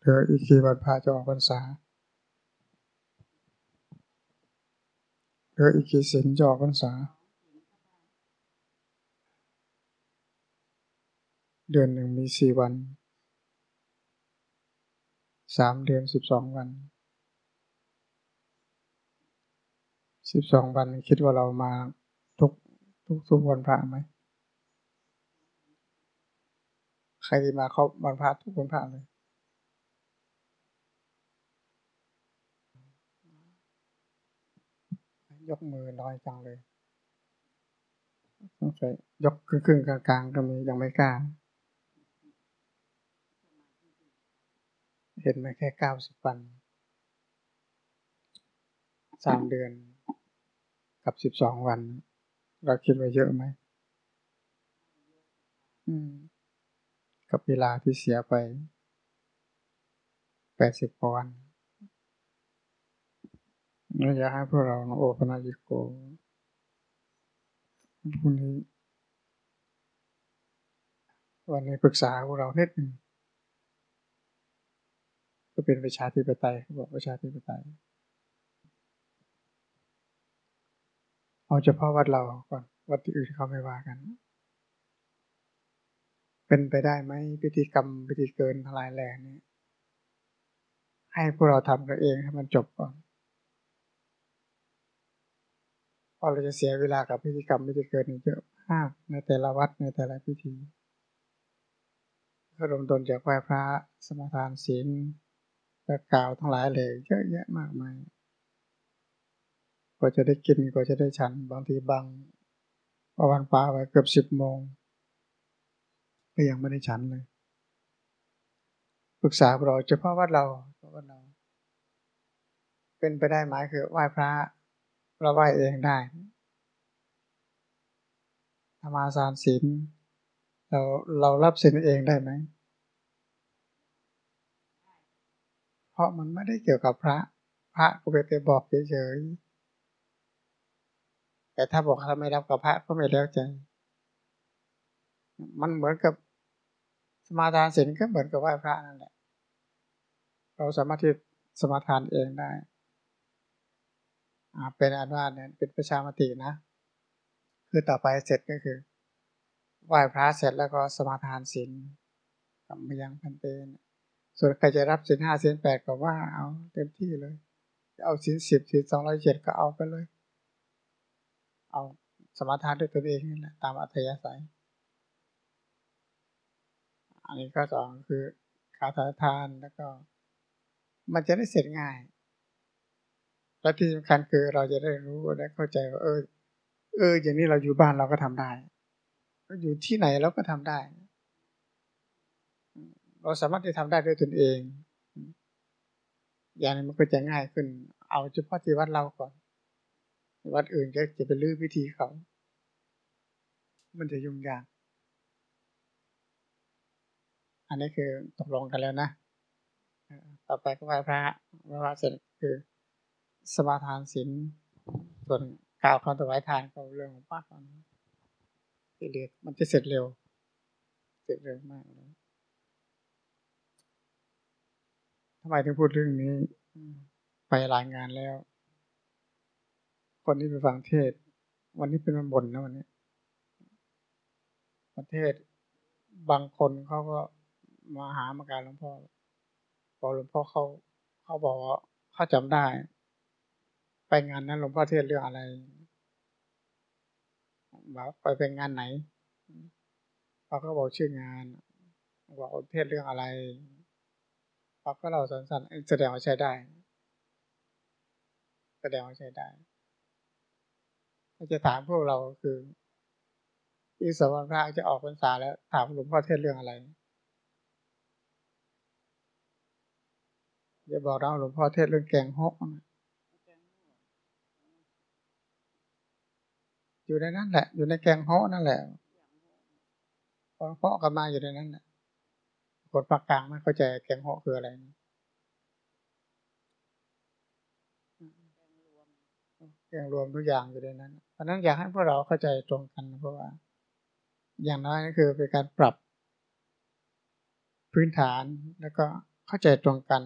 เหลืออีกกี่วันพระจะออกพรรษาเหลืออีกกี่สินจะออกพรรษา เดือนหนึ่งมีสี่วันสามเดือนสิบสองวันสิบสองวันคิดว่าเรามาทุกทุกทุกวันพระไหมใครที่มาเขาวันพระทุกวันพระเลย ยกมือน้อยจังเลยสงสัยยกครึ่งกลางๆก็มียังไม่กล้า เห็นมาแค่เก้าสิบวันสามเดือนกับสิบสองวัน เราคิดว่าเยอะไหมอืมกับเวลาที่เสียไปแปดสิบวัน เราอยากให้พวกเราโอปนาญิโกพรุ่งนี้ วันนี้ปรึกษาพวกเราเนิดหนึ่งก็เป็นประชาธิปไตยเขาบอกประชาธิปไตยเอาเฉพาะวัดเราก่อนวัดที่อื่นเขาไม่ว่ากัน เป็นไปได้ไหมพิธีกรรมพิธีเกินทลายแรงนี้ให้พวกเราทำกันเองให้มันจบก่อน พราะเราจะเสียเวลากับพิธีกรรมพิธีเกิดเยอะมากในแต่ละวัดในแต่ละพิธีก็รวมตนจากไหว้พระสมทานศีลและกล่าวทั้งหลายเลยเยอะแยะมากมายก็จะได้กินก็จะได้ฉัน บางทีบางวันป่าไปเกือบสิบโมงก็ยังไม่ได้ฉันเลยปรึกษาเราเฉพาะวัดเราเฉพาะวัดเรา เป็นไปได้ไหมคือไหว้พระ เราไหวเองได้ธรรมาสารศีลเราเรารับศีลเองได้ไหม เพราะมันไม่ได้เกี่ยวกับพระ พระก็ไปแต่บอกเฉยๆแต่ถ้าบอกถ้าไม่รับกับพระก็ไม่แล้วใจ มันเหมือนกับสมาทานศีลก็เหมือนกับไหว้พระนั่นแหละ เราสามารถที่สมาทานเองได้ เป็นอันว่าเนี่ยเป็นประชามตินะ คือต่อไปเสร็จก็คือไหว้พระเสร็จแล้วก็สมาทานศีลทำมายังพันเตนส่วนใครจะรับศีลห้าศีลแปดก็ว่าเอาเต็มที่เลย เอาศีลสิบศีลสองร้อยเจ็ดก็เอาไปเลย เอาสมาทานด้วยตัวเองนี่แหละตามอัธยาศัย อันนี้ก็สองคือคาถาทานแล้วก็ มันจะได้เสร็จง่าย และที่สำคัญคือเราจะได้รู้และเข้าใจว่าเออ เออ อย่างนี้เราอยู่บ้านเราก็ทำได้อยู่ที่ไหนเราก็ทำได้ เราสามารถที่ทำได้ด้วยตนเอง อย่างนี้มันก็จะง่ายขึ้น เอาเฉพาะที่วัดเราก่อนวัดอื่นก็จะไปลื้อวิธีเขา มันจะยุ่งยาก อันนี้คือตกลงกันแล้วนะ ต่อไปก็ไหว้พระไหว้พระเสร็จคือ สมาทานศีลส่วนกล่าวคำถวายทานก็เรื่องของป้าตอนที่เรียกมันจะเสร็จเร็ว เสร็จเร็วมากเลยทำไมถึงพูดเรื่องนี้ ไปรายงานแล้ว คนที่ไปฟังเทศ วันนี้เป็นวันบ่นนะวันนี้ประเทศบางคนเขาก็มาหามาการหลวงพ่อพอหลวงพ่อเขาเขาบอกว่าเขาจำได้ ไปงานนั้นหลวงพ่อเทศเรื่องอะไรบอกไปเป็นงานไหนเขาก็บอกชื่องานบอกเทศเรื่องอะไรเขาก็เราสั้นๆแสดงว่าใช้ได้ แสดงว่าใช้ได้จะถามพวกเราคืออีสวรรพระจะออกพรรษาแล้ว ถามหลวงพ่อเทศเรื่องอะไรจะบอกเราหลวงพ่อเทศเรื่องแกงฮกนะ อยู่ในนั้นแหละ อยู่ในแกงเฮาะนั่นแหละพอเพาะกันมาอยู่ในนั้นแหละคนภาคกลางไม่เข้าใจแกงเฮาะคืออะไรนะแกงรวมทุกอย่างอยู่ในนั้นเพราะนั้นอยากให้พวกเราเข้าใจตรงกันเพราะว่า อย่างน้อยก็คือเป็นการปรับ พื้นฐานแล้วก็เข้าใจตรงกัน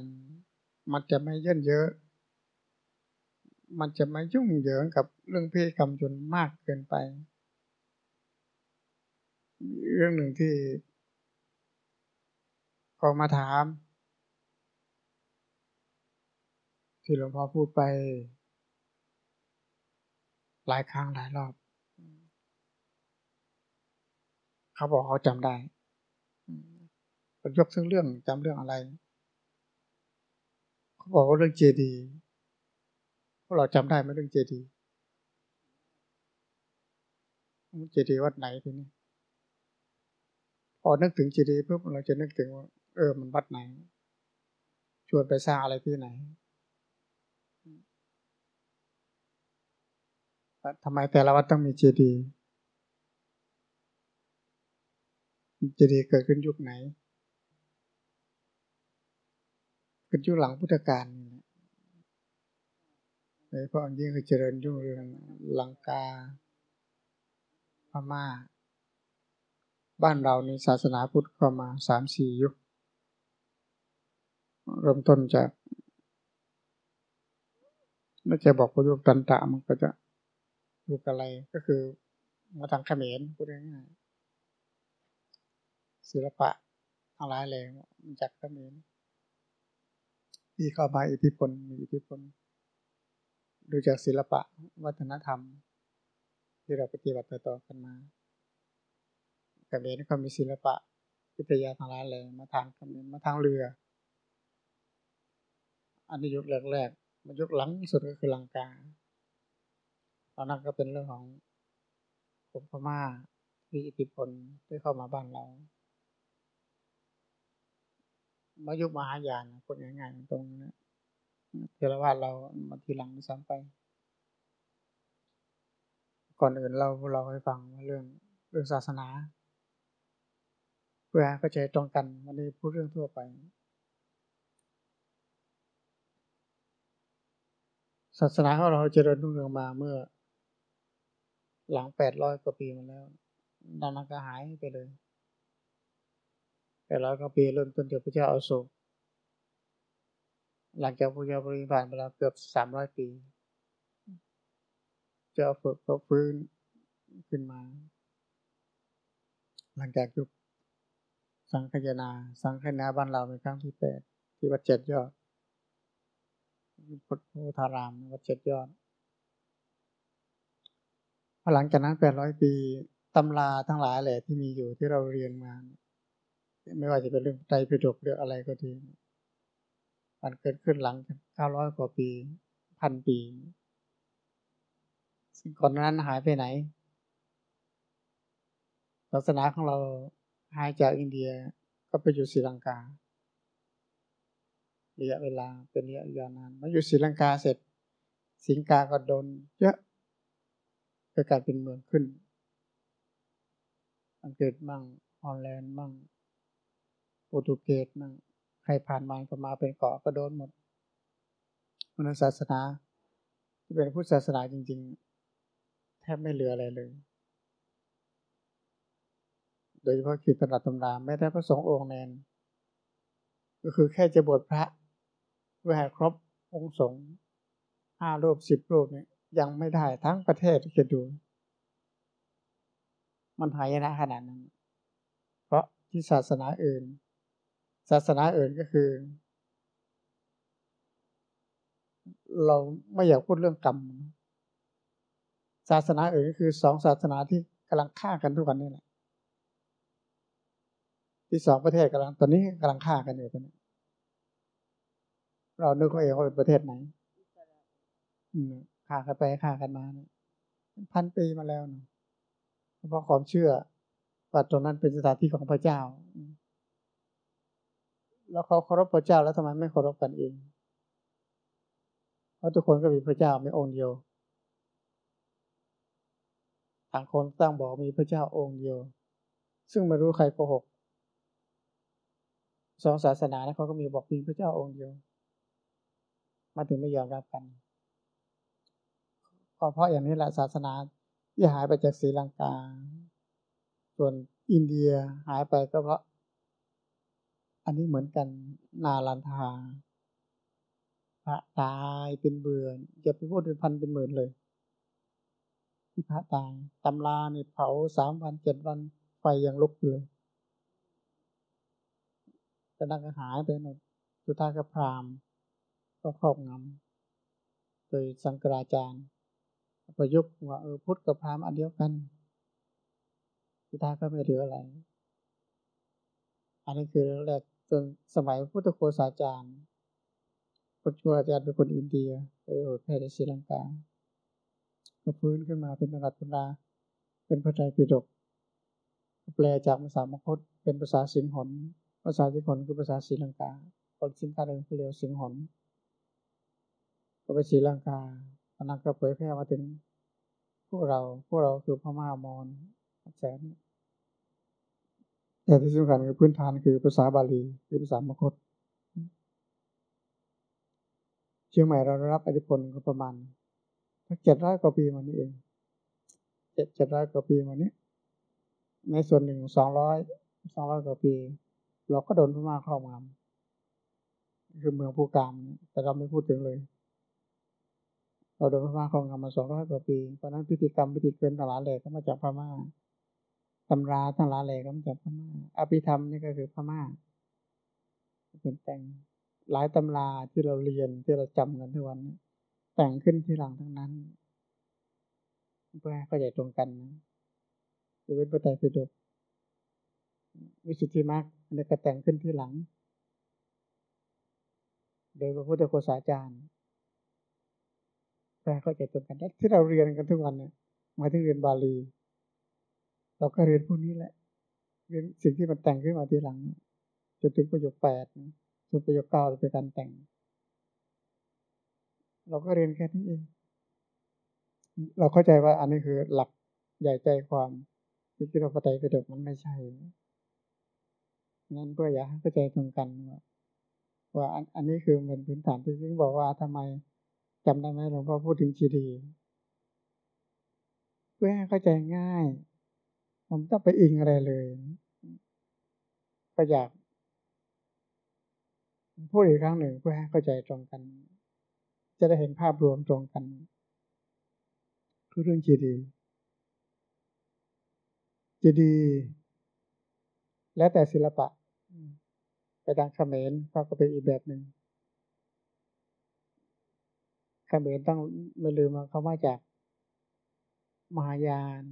มันจะไม่เย่นเยอะ มันจะม่ยุ่งเหยิงกับเรื่องเพิธีกรรมจนมากเกินไป เรื่องหนึ่งที่ก็มาถาม ที่หลวงพ่อพูดไป หลายครั้งหลายรอบ เขาบอกเขาจำได้ยกซึ่งเรื่องจำเรื่องอะไร เขาบอกว่าเรื่องเจดีพ วกเราจำได้ไหมเรื่องเจดีเจดีวัดไหนทีนี้พอนึกถึงเจดีปุ๊บเราจะนึกถึงว่าเออมันวัดไหน ชวนไปสร้างอะไรที่ไหนทำไมแต่ละวัดต้องมีเจดีย์เจดีย์เกิดขึ้นยุคไหนเกิดยุคหลังพุทธกาลนี่ โดยเฉพาะยิ่งคือเจริญยุ่งเรืองลังกาพม่า บ้านเราในศาสนาพุทธเข้ามาสามสี่ยุค เริ่มต้นจากไม่จะบอกว่ายุคตันตะมันก็จะยุคอะไรก็คือมาทางเขมรพูดง่ายๆศิลปะอะไรเลยมันจากเขมรที่เข้ามาอิทธิพลมีอิทธิพล ดูจากศิลปะวัฒนธรรม ที่เราปฏิบัติต่อกันมาเขมรเขามีศิลปะวิทยาทางร้ายเลยมาทางเขมรมาทางเรือ อันนี้ยุคแรกๆมายุคหลังสุดก็คือลังกา ตอนนั้นก็เป็นเรื่องของกรมพม่าที่อิทธิพลที่เข้ามาบ้านเรามายุคมหายานคนง่ายๆตรงนี้ เทรวาสเรามาทีหลังซ้ำไป ก่อนอื่นเราเราให้ฟังเรื่องเรื่องศาสนา เพื่อเข้าใจตรงกันวันนี้พูดเรื่องทั่วไป ศาสนาของเราเจริญรุ่งเรืองมาเมื่อ หลังแปดร้อยกว่าปีมาแล้วดังนั้นก็หายไปเลยแปดร้อยกว่าปีเริ่มต้นจากพระเจ้าอาโศก หลังจากพระเจ้าบริบาลไปแล้วเกือบสามร้อยปีจ้าฝึกเขาฟื้นขึ้นมา หลังจากยุคสังคยนา สังคยนาบ้านเราเป็นครั้งที่แปดที่วัดเจ็ดยอดพุทธธารามวัดเจ็ดยอดพอหลังจากนั้นแปดร้อยปีตำราทั้งหลายแหละที่มีอยู่ที่เราเรียนมา ไม่ว่าจะเป็นเรื่องใจพิดกเรื่องอะไรก็ดี มันเกิดขึ้นหลังเก้าร้อยกว่าปีพันปี สิ่งก่อนนั้นหายไปไหน ศาสนาของเราหายจากอินเดียก็ไปอยู่ศรีลังการะยะเวลาเป็นระยะยาวนานมาอยู่ศรีลังกาเสร็จสิงคาก็โดนเยอะเกิดการเป็นเมืองขึ้น อังกฤษมั่งฮอลแลนด์มั่งโปรตุเกสมั่ง ใครผ่านมาก็มาเป็นเกาะก็โดนหมดมันศาสนาที่เป็นพุทธศาสนาจริง ๆ แทบไม่เหลืออะไรเลย โดยเฉพาะคือตำราตำราไม่ได้พระสงฆ์องค์แนนก็คือแค่จะบวชพระเพื่อให้ครบองค์สงฆ์ห้ารูปสิบรูปเนี่ยยังไม่ได้ทั้งประเทศจะดู มันหายนะขนาดนั้น เพราะที่ศาสนาอื่น ศาสนาอื่นก็คือ เราไม่อยากพูดเรื่องกรรม ศาสนาอื่นก็คือสองศาสนาที่กำลังฆ่ากันทุกวันนี้แหละที่สองประเทศกำลังตอนนี้กำลังฆ่ากันอยู่ตอนนี้เรานึกว่าเองว่าเป็นประเทศไหนอืฆ่ากันไปฆ่ากันมาเนี่ยพันปีมาแล้วเนาะเพราะความเชื่อว่าตรงนั้นเป็นสถานที่ของพระเจ้า แล้วเขาเคารพพระเจ้าแล้วทำไมไม่เคารพกันเองเพราะทุกคนก็มีพระเจ้าไม่องค์เดียวต่างคนตั้งบอกมีพระเจ้าองค์เดียว ซึ่งไม่รู้ใครโกหกสองศาสนานะเขาก็มีบอกมีพระเจ้าองค์เดียว มาถึงไม่ยอมรับกันก็เพราะอย่างนี้แหละศาสนาที่หายไปจากศรีลังกา ส่วนอินเดียหายไปก็เพราะ อันนี้เหมือนกันนาลันทาพระตายเป็นเบื่ออย่าไปพูดเป็นพันเป็นหมื่นเลยที่พระตายตำราเนี่ยเผาสามวันเจ็ดวันไฟยังลุกเลยจะนั่งก็หายไปหมดสุดท้ายก็พรามก็ครอบงำโดยสังกราจารย์ ประยุกต์ว่าเออพุทธกับพรามอันเดียวกันสุดท้ายก็ไม่เหลืออะไร อันนี้คือแรก จนสมัยพุทธโคสาจารย์พุทธโคสาจารย์เป็นคนอินเดียไปโอดแพร่ในศรีลังกาก็ฟื้นขึ้นมาเป็นตำรับตำราเป็นพระไตรปิฎกแปลจากภาษามคตเป็นภาษาสิงหนภาษาสิงหนคือภาษาศรีลังกาคนสิงคาเริงเรียกสิงหนก็ไปศรีลังกาอันนั้นก็เผยแพร่มาถึงพวกเราพวกเราคือพม่ามอญแสน แต่ที่สำคัญคือพื้นฐานคือภาษาบาลี คือภาษามคต เชียงใหม่เราได้รับอิทธิพลก็ประมาณเจ็ดร้อยกว่าปีมานี้เองเจ็ดเจ็ดร้อยกว่าปีมานี้ ในส่วนหนึ่งสองร้อยสองร้อยกว่าปี เราก็โดนพม่าครอบงำคือเมืองภูกามแต่เราไม่พูดถึงเลย เราโดนพม่าครองงำมาสองร้อยกว่าปีเพราะนั้นพิธีกรรมพิธีเกินต่างหลายแหล่ก็มาจากพม่า ตำราต่างหลายแล่ก็มาจากพม่าอภิธรรมนี่ก็คือพม่าเป็นแต่งหลายตำราที่เราเรียนที่เราจำกันทุกวันนี้แต่งขึ้นที่หลังทั้งนั้นเพื่อให้เข้าใจตรงกันนะจะเป็นพระไตรปิฎกวิสุทธิมรรคอันนี้ก็แต่งขึ้นที่หลัง โดยพระพุทธโฆษาจารย์แปลเข้าใจตรงกันที่เราเรียนกันทุกวันเนี่ยมาถึงเรียนบาลี เราก็เรียนพวกนี้แหละเรียนสิ่งที่มันแต่งขึ้นมาทีหลังจนถึงประโยคแปดจนประโยคเก้าเป็นการแต่ง เราก็เรียนแค่นี้เอง เราเข้าใจว่าอันนี้คือหลักใหญ่ใจความที่เราปฏิบัติมันไม่ใช่นั้นเพื่ออยากให้เข้าใจตรงกันว่าว่าอันนี้คือเป็นพื้นฐานที่ซึ่งบอกว่าทำไมจำได้ไหมหลวงพ่อพูดถึงจีดี เพื่อให้เข้าใจง่าย ผมต้องไปอิงอะไรเลยก็อยากพูดอีกครั้งหนึ่งเพื่อให้เข้าใจตรงกัน จะได้เห็นภาพรวมตรงกัน คือเรื่องจีดีจีดีแล้วแต่ศิลปะ ไปทางเขมรก็เป็นอีกแบบหนึ่งเขมรต้องไม่ลืมว่าเขามาจาก มหายาน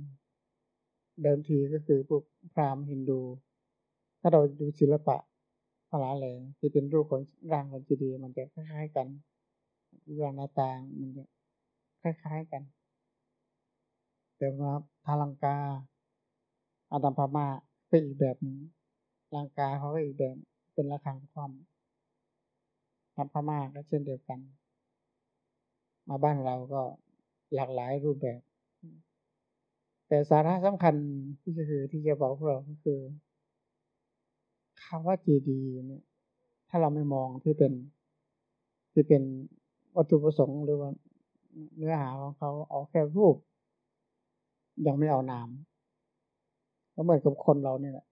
เดิมทีก็คือพวกพราหมณ์ฮินดู ถ้าเราดูศิลปะพลาเลยที่เป็นรูปของร่างของจีดีมันจะคล้ายๆกันร่างหน้าตามันจะคล้ายๆกัน แต่ว่าทาลังกาอาดัมพมาเป็นอีกแบบหนึ่งลังกาเขาก็อีกแบบเป็นระฆังความทัพม่าก็เช่นเดียวกัน มาบ้านเราก็หลากหลายรูปแบบ แต่สาระสำคัญที่จะคือที่จะบอกพวกเราก็คือคำว่าจีดีเนี่ยถ้าเราไม่มองที่เป็นที่เป็นวัตถุประสงค์หรือว่าเนื้อหาของเขาเอาแค่รูป ยังไม่เอานามก็เหมือนกับคนเราเนี่ยแหละ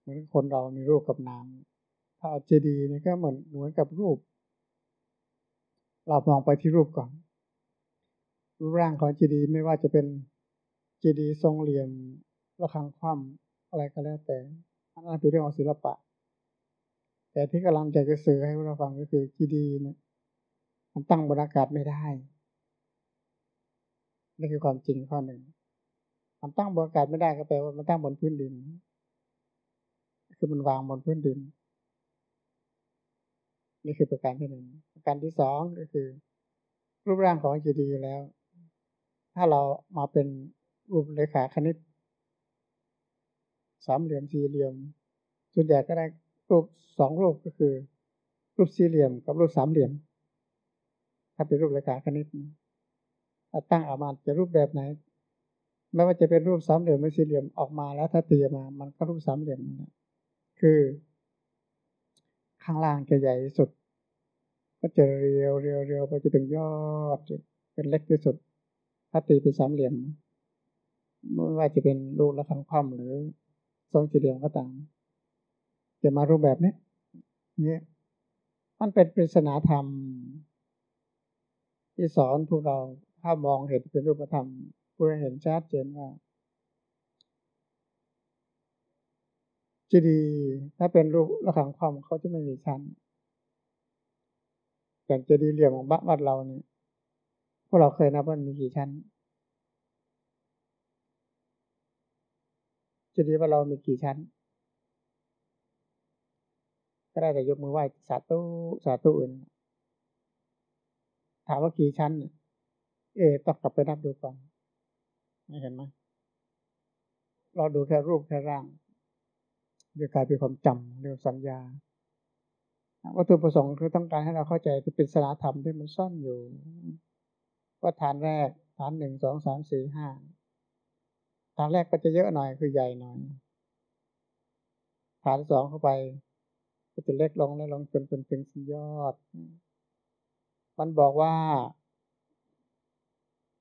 เหมือนคนเรามีรูปกับนามถ้าเอาเจดีเนี่ยก็เหมือนเหมือนกับรูป เรามองไปที่รูปก่อนรูปร่างของจีดีไม่ว่าจะเป็น จีดีทรงเหลี่ยมระฆังคว่ำอะไรก็แล้วแต่อันนั้นเป็นเรื่องของศิลปะ แต่ที่กำลังจะจะสื่อให้เราฟังก็คือจีดีเนี่ยมันตั้งบนอากาศไม่ได้นี่คือความจริงข้อหนึ่งมันตั้งบนอากาศไม่ได้ก็แปลว่ามันตั้งบนพื้นดิน คือมันวางบนพื้นดิน นี่คือประการที่หนึ่งประการที่สองก็คือ รูปร่างของจีดีแล้ว ถ้าเรามาเป็น รูปเลขาคณิต สามเหลี่ยมสี่เหลี่ยมส่วนใหญ่ก็ได้รูปสองรูปก็คือ รูปสี่เหลี่ยมกับรูปสามเหลี่ยม ถ้าเป็นรูปเลขาคณิตตั้งออกมาจะรูปแบบไหนไม่ว่าจะเป็นรูปสามเหลี่ยมหรือสี่เหลี่ยมออกมาแล้วถ้าตีมา มันก็รูปสามเหลี่ยมนะคือ ข้างล่างจะใหญ่ที่สุด ก็จะเรียวเรียวเรียวไปจนถึงยอดเป็นเล็กที่สุด ถ้าตีเป็นสามเหลี่ยม ไม่ว่าจะเป็นลูกละคังคว่ำหรือทรงสี่เหลี่ยมก็ตาม จะมารูปแบบนี้เนี่ยมันเป็นปริศนาธรรม ที่สอนพวกเราถ้ามองเห็นเป็นรูปธรรม เพื่อเห็นชัดเจนว่าจะดี ถ้าเป็นรูประขังความเขาจะไม่มีชั้นอย่างจะดีเหลี่ยมของบ้านเราเนี่ยพวกเราเคยนับว่ามีกี่ชั้น จะดีว่าเรามีกี่ชั้น ก็ได้แต่ยกมือไหว้สาธุสาธุอื่นถามว่ากี่ชั้น เอต้องกลับไปนับดูก่อนไม่เห็นไหมเราดูแค่รูปแค่ร่างเดี๋ยวกลายเป็นความจำเรื่องสัญญาวัตถุประสงค์คือต้องการให้เราเข้าใจที่เป็นสาธรรมที่มันซ่อนอยู่ ว่าฐานแรกฐานหนึ่งสองสามสี่ห้า ฐานแรกก็จะเยอะหน่อยคือใหญ่หน่อย ฐานสองเข้าไป ก็จะเล็กลงเล็กลงจนเป็นถึงสุดยอด มันบอกว่า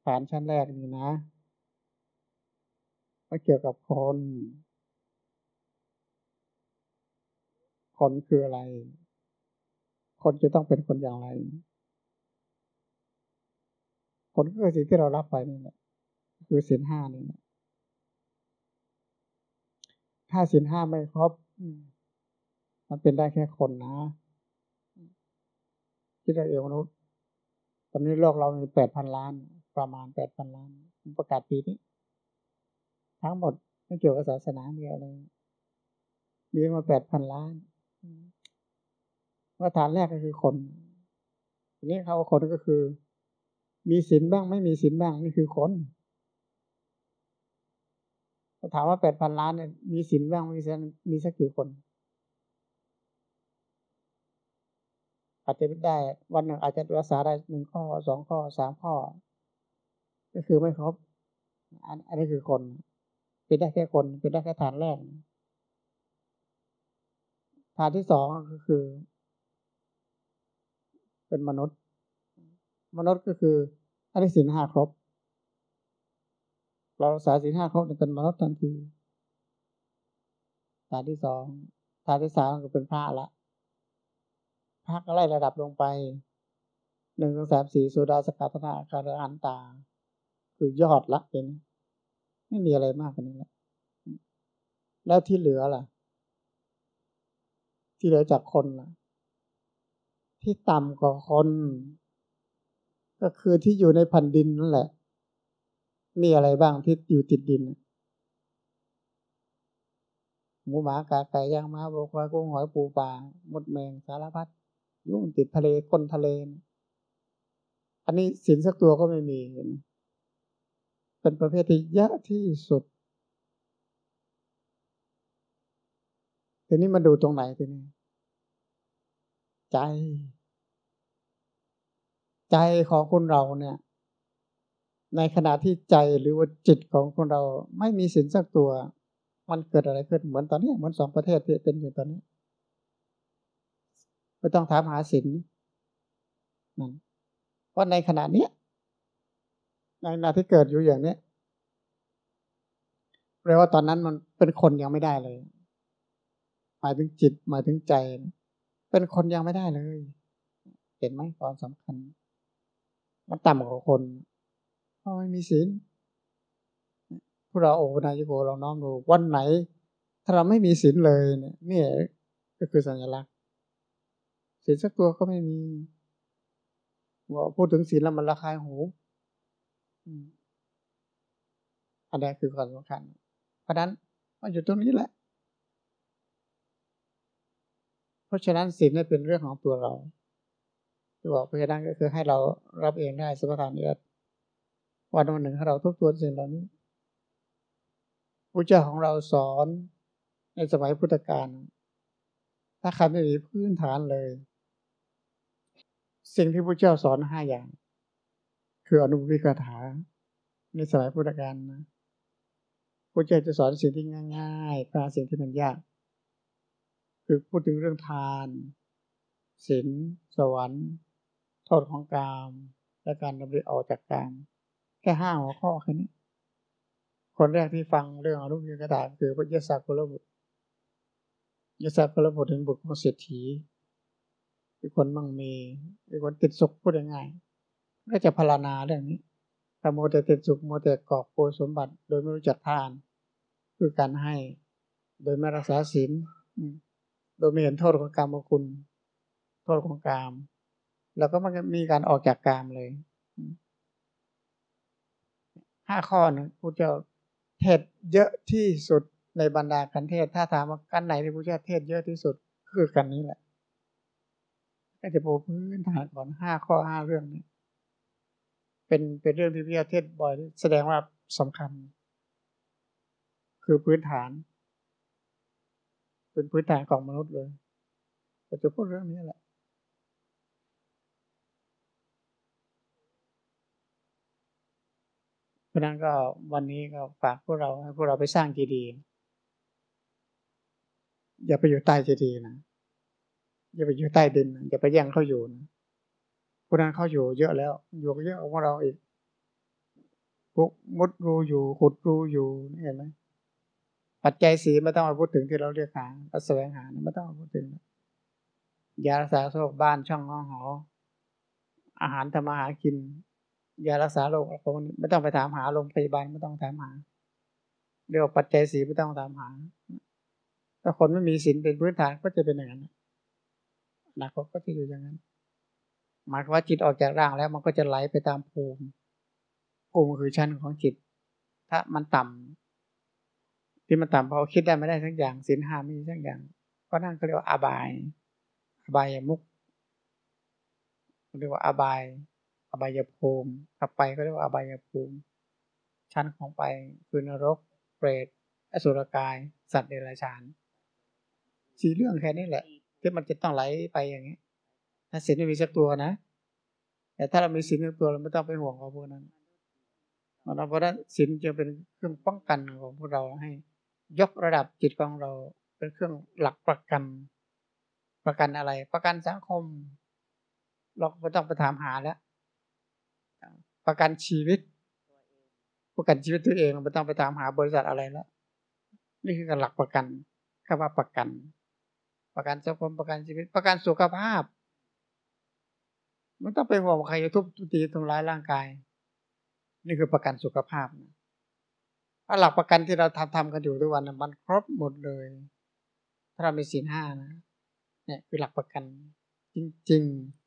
ฐานชั้นแรกนี่นะมันเกี่ยวกับคน คนคืออะไร คนจะต้องเป็นคนอย่างไร คนก็คือสิ่งที่เรารับไปนี่แหละคือสินห้านี่แหละ ถ้าสินห้าไม่ครบมันเป็นได้แค่คนนะที่เราเอวมนุษย์ ตอนนี้โลกเรามีแปดพันล้าน ประมาณแปดพันล้าน ประกาศปีนี้ ทั้งหมดไม่เกี่ยวกับศาสนาเดียวเลยมีมาแปดพันล้านมาฐานแรกก็คือคนทีนี้เขาคนก็คือ มีศีลบ้างไม่มีศีลบ้างนี่คือคน ถามว่าแปดพันล้านเนี่ยมีสินบ้างมีสินมีสักกี่คน อาจจะได้ วันหนึ่งอาจจะรักษาได้หนึ่งข้อสองข้อสามข้อ ก็คือไม่ครบอันอันนี้คือคนเป็นได้แค่คนเป็นได้แค่ฐานแรกฐานที่สองก็คือ เป็นมนุษย์ มนุษย์ก็คืออันนี้สินห้าครบ เรารักษาสี่ห้าครบเป็นมนุษย์ทันทีฐานที่สองฐานที่สามก็เป็นพระละพระก็ไล่ระดับลงไปหนึ่งสองสามสี่สุดาสกัตนาการอันตา คือยอดละเป็นไม่มีอะไรมากกว่านี้แล้วแล้วที่เหลือล่ะ ที่เหลือจากคนล่ะ ที่ต่ำกว่าคน ก็คือที่อยู่ในแผ่นดินนั่นแหละ มีอะไรบ้างที่อยู่ติดดิน หมูหมากาไก่ย่างม้าบกควายกุ้งหอยปูปลาหมดแมงสารพัดยุ่งติดทะเลก้นทะเล อันนี้สินสักตัวก็ไม่มีเห็นเป็นประเภทที่ยะที่สุดทีนี้มาดูตรงไหนทีนี้ ใจ ใจของคนเราเนี่ย ในขณะที่ใจหรือว่าจิตของคนเราไม่มีสินสักตัว มันเกิดอะไรขึ้นเหมือนตอนนี้เหมือนสองประเทศที่เป็นอยู่ตอนนี้ไม่ต้องถามหาสินนั่นว่าในขณะนี้ในขณะที่เกิดอยู่อย่างนี้แปลว่าตอนนั้นมันเป็นคนยังไม่ได้เลย หมายถึงจิต หมายถึงใจ เป็นคนยังไม่ได้เลย เห็นไหมความสำคัญ มันต่ำกว่าคน ราะไม่มีศีลพวกเราโอนายโกเราน้องดูวันไหน ถ้าเราไม่มีศีลเลยเนี่ยนี่ก็คือสัญลักษณ์ศีลสักตัวก็ไม่มีว่าพูดถึงศีลแล้วมันระคายหูอันนี้คือความสำคัญ เพราะนั้นมันอยู่ตรงนี้แหละ เพราะฉะนั้นศีลเป็นเรื่องของตัวเราที่บอกเพราะฉะนั้นก็คือให้เรารับเองได้สุภาพเนื้อ วันวันหนึ่งให้เราทบทวนสิ่งเหล่านี้พระเจ้าของเราสอนในสมัยพุทธกาลถ้าใครไม่มีพื้นฐานเลย สิ่งที่พระเจ้าสอนห้าอย่าง คืออนุวิกถาในสมัยพุทธกาลนะพระเจ้าจะสอนสิ่งที่ง่ายๆพาสิ่งที่มันยาก คือพูดถึงเรื่องทานศีลสวรรค์ โทษของกาม และการดำเนินออกจากกาม แค่ห้าหัวข้อแค่นี้ คนแรกที่ฟังเรื่องอนุพิกถาษคือพระยสากุลบุตรยศพระบุตรถึงบุตรของเศรษฐีคือคนมั่งมีคือคนติดสุขพูดง่ายๆก็จะพานาเรื่องนี้ถ้าโมแต่ติดสุขโมแต่กอบโกยสมบัติ โดยไม่รู้จักทาน คือการให้ โดยไม่รักษาศีลโดยไม่เห็นโทษของกรรมคุณ โทษของกรรมแล้วก็มันมีการออกจากกรรมเลย ห้าข้อนะพระเจ้าเทศเยอะที่สุดในบรรดาการเทศ ถ้าถามว่ากันไหนที่พระเจ้าเทศเยอะที่สุดคือกันนี้แหละ ก็จะปูพื้นฐานก่อนห้าข้อห้าเรื่องนี้เป็นเป็นเรื่องที่พระเจ้าเทศบ่อย แสดงว่าสำคัญ คือพื้นฐาน เป็นพื้นฐานของมนุษย์เลยก็จะพูดเรื่องนี้แหละเพ ราะนั้นก็วันนี้ก็ฝากพวกเราให้พวกเราไปสร้างเจดีย์อย่าไปอยู่ใต้เจดีย์นะอย่าไปอยู่ใต้ดินอย่าไปแย่งเขาอยู่นะพวกนั้นเขาอยู่เยอะแล้ว อยู่เยอะกว่าเราอีกพวกมุดรูอยู่ขุดรูอยู่เห็นไหมปัจจัยสีไม่ต้องมาพูดถึงที่เราเรียกหาแสวงหาไม่ต้องมาพูดถึงยารักษาโรคบ้านช่องห้องหอ อาหารทำมาหากิน ยารักษาโรคพวกนี้ไม่ต้องไปถามหาโรงพยาบาลไม่ต้องถามหาเรียกว่าปัจจัยสีไม่ต้องถามหา ถ้าคนไม่มีศีลเป็นพื้นฐานก็จะเป็นอย่างนั้นอนาคตก็จะอยู่อย่างนั้น หมายว่าจิตออกจากร่างแล้วมันก็จะไหลไปตามภูมิภูมิคือชั้นของจิต ถ้ามันต่ำที่มันต่ำเพราะคิดได้ไม่ได้ทั้งอย่างศีลห้ามีทั้งอย่าง ก็นั่นเขาเรียกว่าอบาย อบายมุกเรียกว่าอบาย อบายภูมิขับไปก็เรียกว่าอบายภูมิ ชั้นของไปคือนรก เปรต อสุรกาย สัตว์เดรัจฉานสี่เรื่องแค่นี้แหละ ที่มันจะต้องไหลไปอย่างนี้ถ้าศีลไม่มีสักตัวนะ แต่ถ้าเรามีศีลสักตัวเราไม่ต้องไปห่วงเขาพวกนั้นเพราะนั้นศีลจะเป็นเครื่องป้องกันของพวกเราให้ ยกระดับจิตของเราเป็นเครื่องหลักประกัน ประกันอะไร ประกันสังคม เราไม่ต้องไปถามหาแล้ว ประกันชีวิต ประกันชีวิตตัวเองไม่ต้องไปตามหาบริษัทอะไรแล้ว นี่คือการหลักประกันคำว่าประกัน ประกันสังคมประกันชีวิต ประกันสุขภาพมันต้องไปห่วงใครจะทุบตีทำร้ายร่างกาย นี่คือประกันสุขภาพถ้าหลักประกันที่เราทำทำกันอยู่ทุกวันมันครบหมดเลย ถ้าเรามีศีลห้านะเนี่ยคือหลักประกันจริง ๆ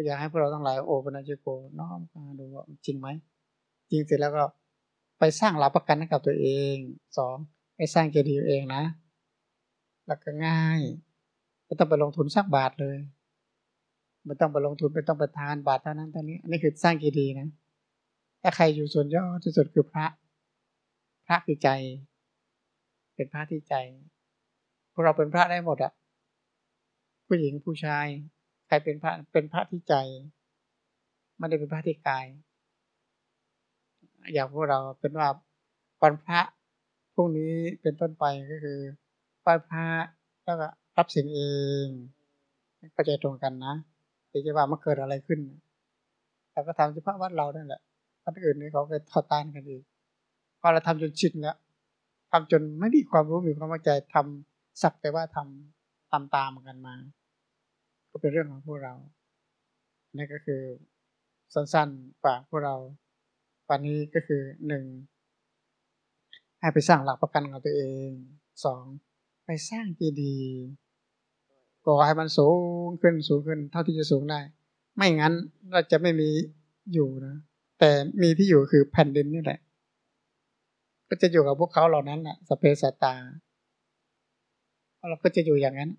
ก็อยากให้พวกเราทั้งหลายโอปัญญโกน้อมมาดูว่าจริงไหมจริงเสร็จแล้วก็ไปสร้างหลักประกันให้กับตัวเองสองไปสร้างเจดีย์เองนะ แล้วก็ง่ายไม่ต้องไปลงทุนสักบาทเลยไม่ต้องไปลงทุนไม่ต้องไปทานบาทเท่านั้นเท่านี้อันนี้คือสร้างเจดีย์นะถ้าใครอยู่ส่วนย่อที่สุดคือพระ พระคือใจ เป็นพระที่ใจพวกเราเป็นพระได้หมดอะผู้หญิงผู้ชาย ใครเป็นพระเป็นพระที่ใจ ไม่ได้เป็นพระที่กาย อย่างพวกเราเป็นว่าวันพระพรุ่งนี้เป็นต้นไปก็คือไหว้พระแล้วก็รับสิ่งเองก็จตรงกันนะที่จะว่ามันเกิดอะไรขึ้นเราก็ทำเฉพาะวัดเรานั่นแหละวัดอื่นนี่เขาไปทอดตานกันอีกพอเราทำจนชินแล้วทำจนไม่มีความรู้มีความเข้าใจทำสักแต่ว่าทำตามตามกันมา ก็เป็นเรื่องของพวกเรา นี่ก็คือสั้นๆฝากพวกเราวันนี้ก็คือหนึ่งให้ไปสร้างหลักประกันของตัวเองสองไปสร้างจีดีก่อให้มันสูงขึ้นสูงขึ้น เท่าที่จะสูงได้ ไม่งั้นเราจะไม่มีอยู่นะ แต่มีที่อยู่คือแผ่นดินนี่แหละ ก็จะอยู่กับพวกเขาเหล่านั้นแหละสเปซตาเราก็จะอยู่อย่างนั้น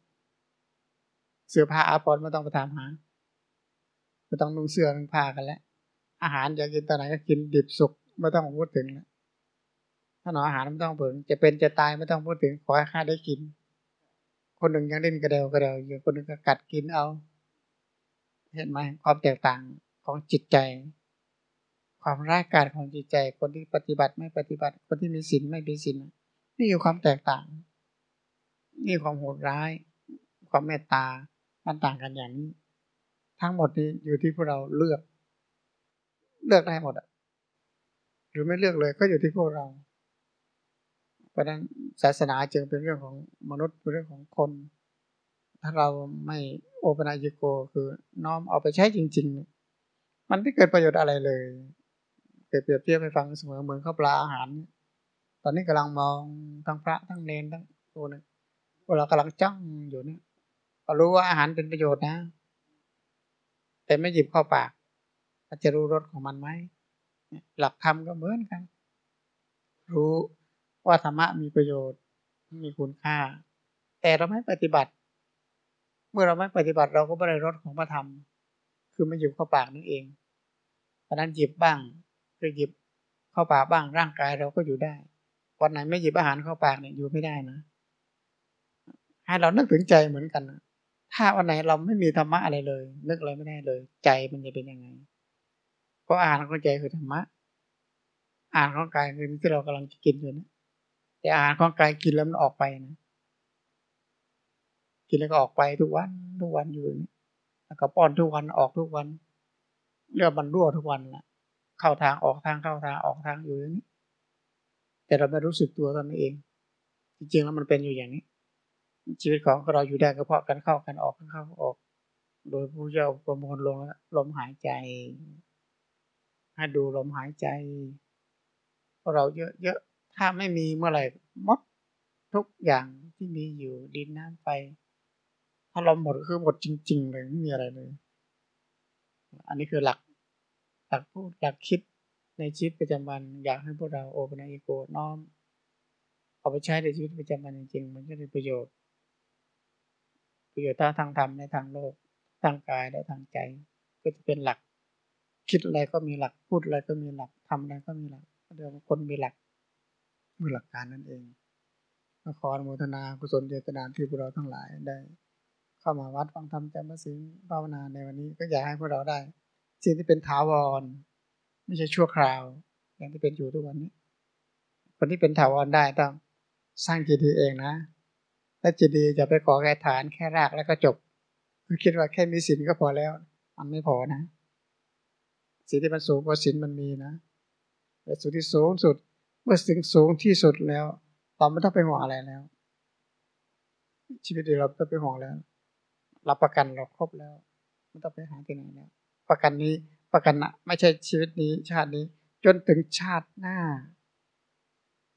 เสื้อผ้าอาภรณ์ไม่ต้องไปถามหาไม่ต้องนุ่งเสื้อนุ่งผ้ากันแล้วอาหารอยากกินตอนไหนก็กินดิบสุกไม่ต้องพูดถึงแล้วถ้าหนออาหารไม่ต้องพูดจะเป็นจะตายไม่ต้องพูดถึงขอให้ข้าได้กิน คนหนึ่งยังเล่นกระเดวกระเดวอยู่คนหนึ่งก็กัดกินเอา เห็นไหมความแตกต่างของจิตใจ ความร้ายกาจของจิตใจ คนที่ปฏิบัติไม่ปฏิบัติ คนที่มีศีลไม่มีศีลนี่คือความแตกต่าง นี่ความโหดร้าย ความเมตตา มันต่างกันอย่างนี้ ทั้งหมดนี้อยู่ที่พวกเราเลือก เลือกได้หมดอะหรือไม่เลือกเลยก็อยู่ที่พวกเรา เพราะนั้นศาสนาจึงเป็นเรื่องของมนุษย์เป็นเรื่องของคน ถ้าเราไม่โอปนายิโกคือน้อมเอาไปใช้จริง ๆ มันไม่เกิดประโยชน์อะไรเลยเกิดเปรียบเทียบให้ฟังเสมอเหมือนข้าวปลาอาหาร ตอนนี้กำลังมองทั้งพระทั้งเนนทั้งตัวนึงเวลากำลังจ้องอยู่เนี่ย ก็รู้ว่าอาหารเป็นประโยชน์นะ แต่ไม่หยิบเข้าปากจะรู้รสของมันไหมหลักธรรมก็เหมือนกัน รู้ว่าธรรมะมีประโยชน์มีคุณค่า แต่เราไม่ปฏิบัติ เมื่อเราไม่ปฏิบัติเราก็ไม่ได้รสของพระธรรม คือไม่หยิบเข้าปากนั่นเองเพราะนั้นหยิบบ้างคือหยิบเข้าปากบ้างร่างกายเราก็อยู่ได้วันไหนไม่หยิบอาหารเข้าปากเนี่ยอยู่ไม่ได้นะให้เรานึกถึงใจเหมือนกันนะ ถ้าวันไหนเราไม่มีธรรมะอะไรเลย นึกอะไรไม่ได้เลย ใจมันจะเป็นยังไงเพราะอาหารของใจคือธรรมะอาหารของกายคือที่เรากำลังกินอยู่นะแต่อาหารของกายกินแล้วมันออกไปนะกินแล้วก็ออกไปทุกวันทุกวันอยู่นี่แล้วก็ป้อนทุกวันออกทุกวันเลือดมันรั่วทุกวันละเข้าทางออกทางเข้าทางออกทางอยู่อย่างนี้ แต่เราไม่รู้สึกตัวตอนนี้เอง จริงๆแล้วมันเป็นอยู่อย่างนี้ ชีวิตของเราอยู่ได้ก็เพราะการเข้ากันออกกันเข้าออก โดยผู้เจ้าประมวลลงลมหายใจ ให้ดูลมหายใจ เราเยอะๆถ้าไม่มีเมื่อไหร่หมดทุกอย่างที่มีอยู่ดินน้ำไฟถ้าเราหมดคือหมดจริง ๆ เลยไม่มีอะไรเลย อันนี้คือหลัก หลักพูดหลักคิดในชีวิตประจำวัน อยากให้พวกเราโอปนาอิโกน้อมเอาไปใช้ในชีวิตประจำวันจริงๆ มันจะได้ประโยชน์ ประโยชน์ทั้งทางธรรมในทางโลกทางกายและทางใจ ก็จะเป็นหลัก คิดอะไรก็มีหลักพูดอะไรก็มีหลักทำอะไรก็มีหลักเรียกว่าคนมีหลักมีหลักการนั่นเองขออนุโมทนากุศลเจตนาที่พวกเราทั้งหลายได้ เข้ามาวัดฟังธรรมจำพระสิงภาวนาในวันนี้ก็อยากให้พวกเราได้ สิ่งที่เป็นถาวร ไม่ใช่ชั่วคราว อย่างที่เป็นอยู่ทุกวันนี้คนที่เป็นถาวรได้ต้องสร้างจิตดีเองนะ และจิตดีจะไปขอแค่ฐานแค่รากแล้วก็จบคือคิดว่าแค่มีศีลก็พอแล้ว มันไม่พอนะสิ่งที่มันสูงกว่าศีลมันมีนะแต่สุดที่สูงสุด เมื่อสิ่งสูงที่สุดแล้วเราไม่ต้องไปห่วงอะไรแล้ว ชีวิตเราไม่ต้องไปห่วงแล้วรับประกันเราครบแล้วไม่ต้องไปหาที่ไหนแล้วประกันนี้ประกันนะไม่ใช่ชีวิตนี้ชาตินี้ จนถึงชาติหน้า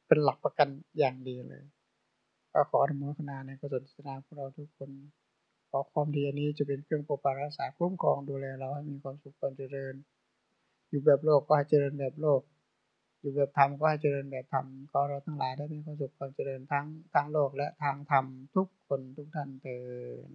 เป็นหลักประกันอย่างดีเลย ก็ขออนุโมทนาในกุศลศนาของเราทุกคนขอความดีอันนี้จะเป็นเครื่องปกปักรักษาคุ้มครองดูแลเราให้มีความสุขความเจริญ อยู่แบบโลกก็ให้เจริญแบบโลก อยู่แบบธรรมก็ให้เจริญแบบธรรมก็เราทั้งหลายได้มีความสุขความเจริญทั้งทั้งโลกและทางธรรมทุกคนทุกท่านเติน